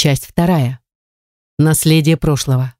Часть вторая. Наследие прошлого.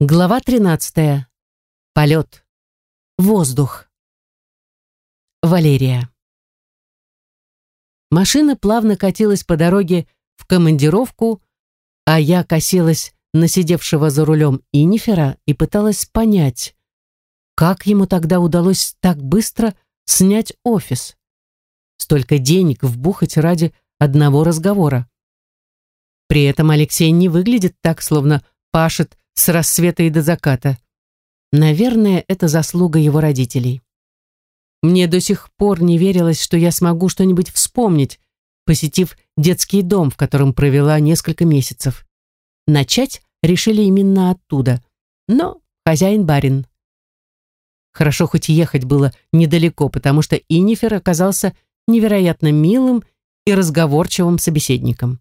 Глава 13. Полет. Воздух. Валерия. Машина плавно катилась по дороге в командировку, а я косилась на сидевшего за рулем Инифера и пыталась понять, как ему тогда удалось так быстро снять офис. Столько денег вбухать ради одного разговора. При этом Алексей не выглядит так, словно пашет с рассвета и до заката. Наверное, это заслуга его родителей. Мне до сих пор не верилось, что я смогу что-нибудь вспомнить, посетив детский дом, в котором провела несколько месяцев. Начать решили именно оттуда. Но хозяин барин. Хорошо хоть ехать было недалеко, потому что Инифер оказался невероятно милым и разговорчивым собеседником.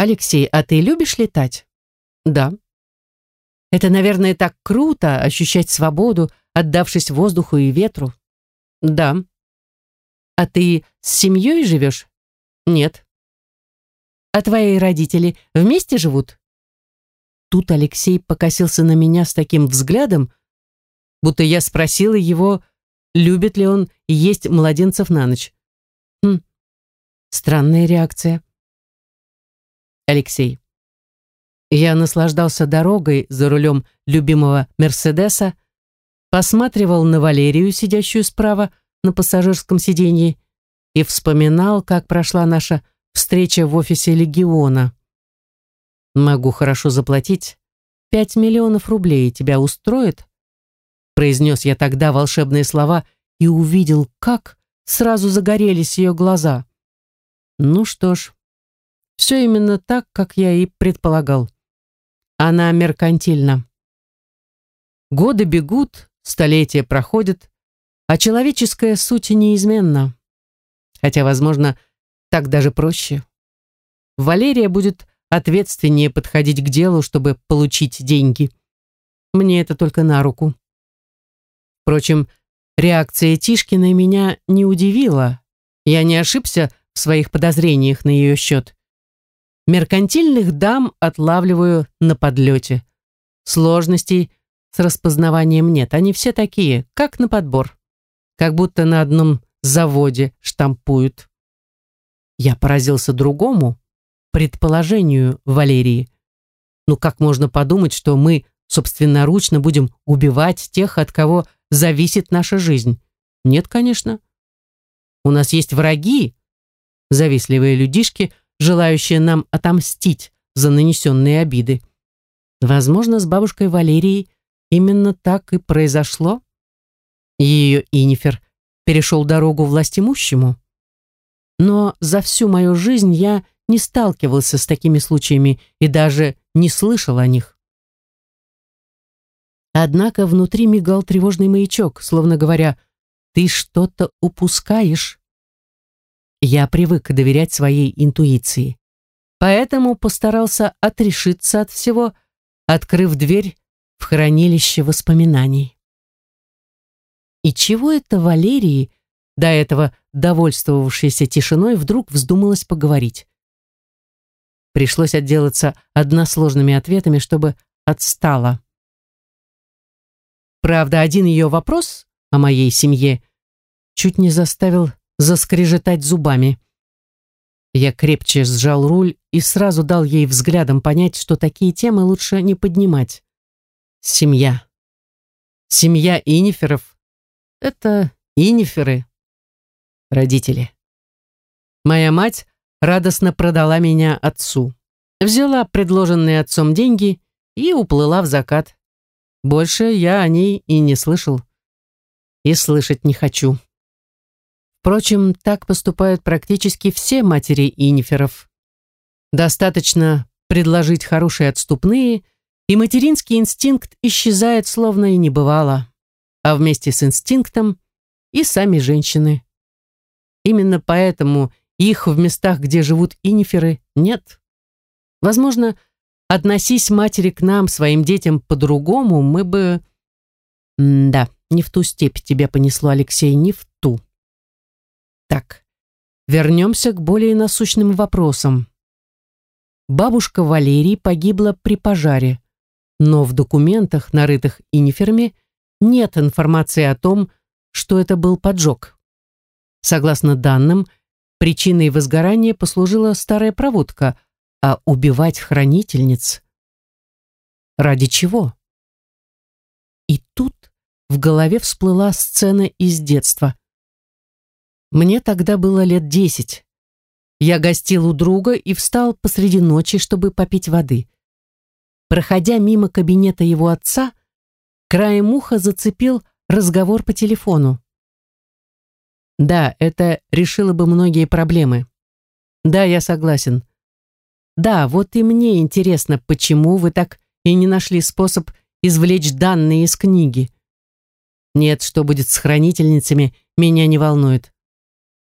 «Алексей, а ты любишь летать?» «Да». «Это, наверное, так круто, ощущать свободу, отдавшись воздуху и ветру?» «Да». «А ты с семьей живешь?» «Нет». «А твои родители вместе живут?» Тут Алексей покосился на меня с таким взглядом, будто я спросила его, любит ли он есть младенцев на ночь. Хм, странная реакция. Алексей. Я наслаждался дорогой за рулем любимого Мерседеса, посматривал на Валерию, сидящую справа на пассажирском сиденье, и вспоминал, как прошла наша встреча в офисе Легиона. Могу хорошо заплатить. Пять миллионов рублей тебя устроит? Произнес я тогда волшебные слова и увидел, как сразу загорелись ее глаза. Ну что ж, все именно так, как я и предполагал. Она меркантильна. Годы бегут, столетия проходят, а человеческая суть неизменна. Хотя, возможно, так даже проще. Валерия будет ответственнее подходить к делу, чтобы получить деньги. Мне это только на руку. Впрочем, реакция Тишкиной меня не удивила. Я не ошибся в своих подозрениях на ее счет. Меркантильных дам отлавливаю на подлете. Сложностей с распознаванием нет. Они все такие, как на подбор. Как будто на одном заводе штампуют. Я поразился другому, предположению Валерии. Ну как можно подумать, что мы собственноручно будем убивать тех, от кого зависит наша жизнь? Нет, конечно. У нас есть враги, завистливые людишки, желающая нам отомстить за нанесенные обиды. Возможно, с бабушкой Валерией именно так и произошло. Ее Инифер перешел дорогу властимущему. Но за всю мою жизнь я не сталкивался с такими случаями и даже не слышал о них. Однако внутри мигал тревожный маячок, словно говоря, «Ты что-то упускаешь». Я привык доверять своей интуиции. Поэтому постарался отрешиться от всего, открыв дверь в хранилище воспоминаний. И чего это Валерии, до этого довольствовавшейся тишиной, вдруг вздумалось поговорить? Пришлось отделаться односложными ответами, чтобы отстала. Правда, один ее вопрос о моей семье чуть не заставил заскрежетать зубами. Я крепче сжал руль и сразу дал ей взглядом понять, что такие темы лучше не поднимать. Семья. Семья Иниферов — это Иниферы, родители. Моя мать радостно продала меня отцу. Взяла предложенные отцом деньги и уплыла в закат. Больше я о ней и не слышал. И слышать не хочу. Впрочем, так поступают практически все матери иниферов. Достаточно предложить хорошие отступные, и материнский инстинкт исчезает словно и не бывало, а вместе с инстинктом и сами женщины. Именно поэтому их в местах, где живут иниферы, нет. Возможно, относись матери к нам, своим детям, по-другому, мы бы... М да, не в ту степь тебя понесло, Алексей, не в. Так, вернемся к более насущным вопросам. Бабушка Валерии погибла при пожаре, но в документах, нарытых Иниферме, нет информации о том, что это был поджог. Согласно данным, причиной возгорания послужила старая проводка, а убивать хранительниц ради чего? И тут в голове всплыла сцена из детства. Мне тогда было лет десять. Я гостил у друга и встал посреди ночи, чтобы попить воды. Проходя мимо кабинета его отца, краем уха зацепил разговор по телефону. Да, это решило бы многие проблемы. Да, я согласен. Да, вот и мне интересно, почему вы так и не нашли способ извлечь данные из книги. Нет, что будет с хранительницами, меня не волнует.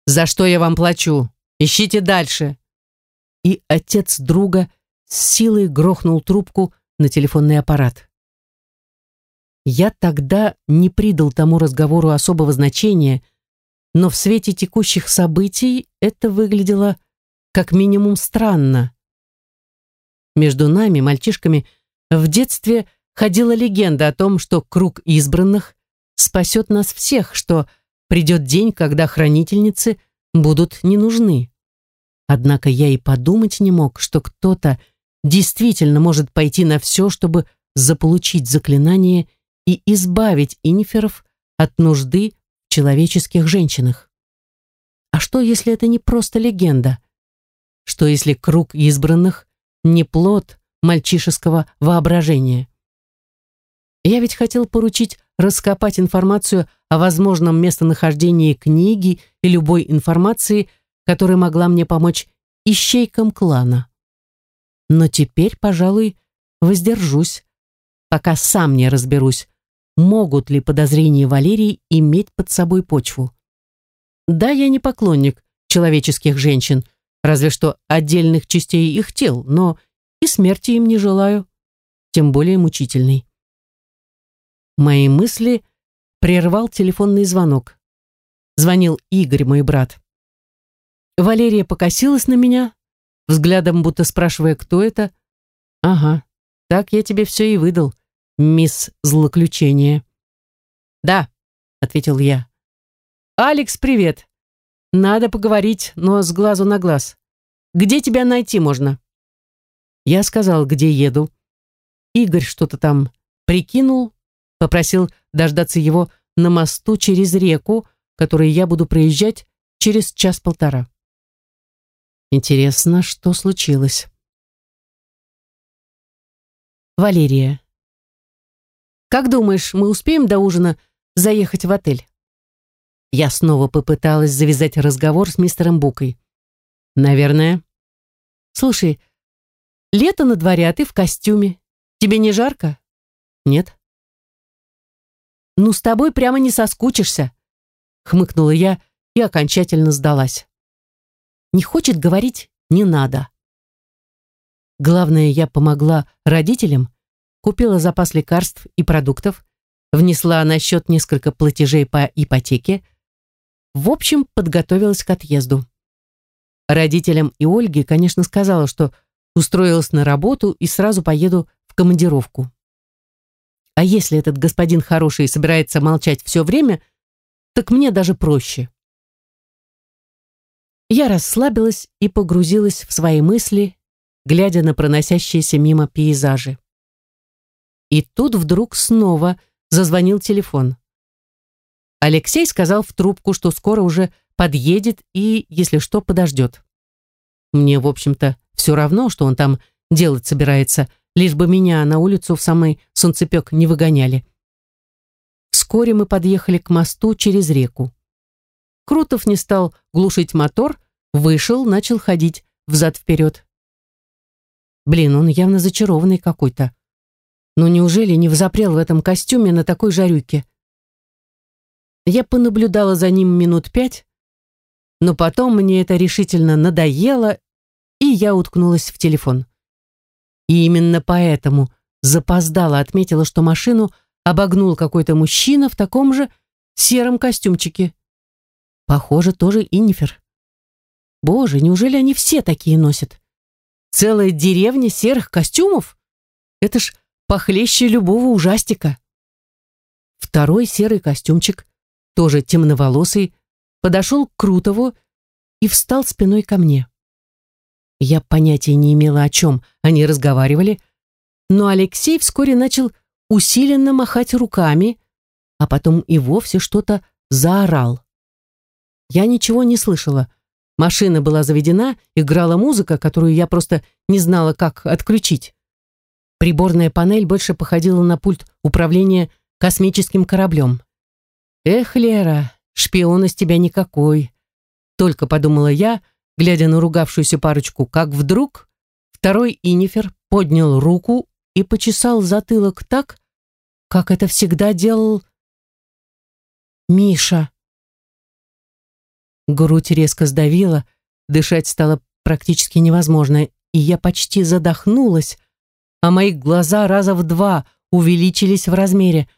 За что я вам плачу? Ищите дальше. И отец друга с силой грохнул трубку на телефонный аппарат. Я тогда не придал тому разговору особого значения, но в свете текущих событий это выглядело как минимум странно. Между нами, мальчишками, в детстве ходила легенда о том, что круг избранных спасет нас всех, что придет день, когда хранительницы будут не нужны. Однако я и подумать не мог, что кто-то действительно может пойти на все, чтобы заполучить заклинание и избавить иниферов от нужды в человеческих женщинах. А что, если это не просто легенда? Что, если круг избранных не плод мальчишеского воображения? Я ведь хотел поручить раскопать информацию о возможном местонахождении книги и любой информации, которая могла мне помочь ищейкам клана. Но теперь, пожалуй, воздержусь, пока сам не разберусь, могут ли подозрения Валерии иметь под собой почву. Да, я не поклонник человеческих женщин, разве что отдельных частей их тел, но и смерти им не желаю, тем более мучительной. Мои мысли прервал телефонный звонок. Звонил Игорь, мой брат. Валерия покосилась на меня, взглядом будто спрашивая, кто это. «Ага, так я тебе все и выдал, мисс Злоключение». «Да», — ответил я. «Алекс, привет. Надо поговорить, но с глазу на глаз. Где тебя найти можно?» Я сказал, где еду. Игорь что-то там прикинул, попросил дождаться его на мосту через реку, который я буду проезжать через час-полтора. Интересно, что случилось? Валерия. Как думаешь, мы успеем до ужина заехать в отель? Я снова попыталась завязать разговор с мистером Букой. Наверное. Слушай, лето на дворе, а ты в костюме. Тебе не жарко? Нет. «Ну, с тобой прямо не соскучишься», — хмыкнула я и окончательно сдалась. «Не хочет говорить, не надо». Главное, я помогла родителям, купила запас лекарств и продуктов, внесла на счет несколько платежей по ипотеке, в общем, подготовилась к отъезду. Родителям и Ольге, конечно, сказала, что устроилась на работу и сразу поеду в командировку. А если этот господин хороший собирается молчать все время, так мне даже проще. Я расслабилась и погрузилась в свои мысли, глядя на проносящиеся мимо пейзажи. И тут вдруг снова зазвонил телефон. Алексей сказал в трубку, что скоро уже подъедет и, если что, подождет. Мне, в общем-то, все равно, что он там делать собирается, лишь бы меня на улицу в самый солнцепек не выгоняли. Вскоре мы подъехали к мосту через реку. Крутов не стал глушить мотор, вышел, начал ходить взад-вперед. Блин, он явно зачарованный какой-то. Но неужели не взапрел в этом костюме на такой жарюке? Я понаблюдала за ним минут пять, но потом мне это решительно надоело, и я уткнулась в телефон. И именно поэтому запоздала отметила, что машину обогнул какой-то мужчина в таком же сером костюмчике. Похоже, тоже Иннифер. Боже, неужели они все такие носят? Целая деревня серых костюмов? Это ж похлеще любого ужастика. Второй серый костюмчик, тоже темноволосый, подошел к Крутову и встал спиной ко мне. Я понятия не имела, о чем они разговаривали, но Алексей вскоре начал усиленно махать руками, а потом и вовсе что-то заорал. Я ничего не слышала. Машина была заведена, играла музыка, которую я просто не знала, как отключить. Приборная панель больше походила на пульт управления космическим кораблем. «Эх, Лера, шпион из тебя никакой», — только подумала я, глядя на ругавшуюся парочку, как вдруг второй Инифер поднял руку и почесал затылок так, как это всегда делал Миша. Грудь резко сдавила, дышать стало практически невозможно, и я почти задохнулась, а мои глаза раза в два увеличились в размере.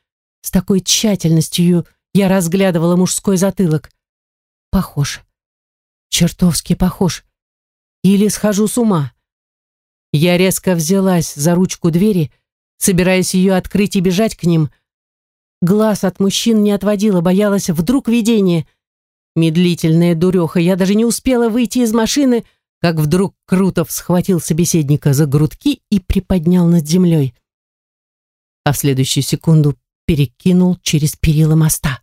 С такой тщательностью я разглядывала мужской затылок. Похож. Чертовски похож. Или схожу с ума. Я резко взялась за ручку двери, собираясь ее открыть и бежать к ним. Глаз от мужчин не отводила, боялась вдруг видения. Медлительная дуреха, я даже не успела выйти из машины, как вдруг Крутов схватил собеседника за грудки и приподнял над землей. А в следующую секунду перекинул через перила моста.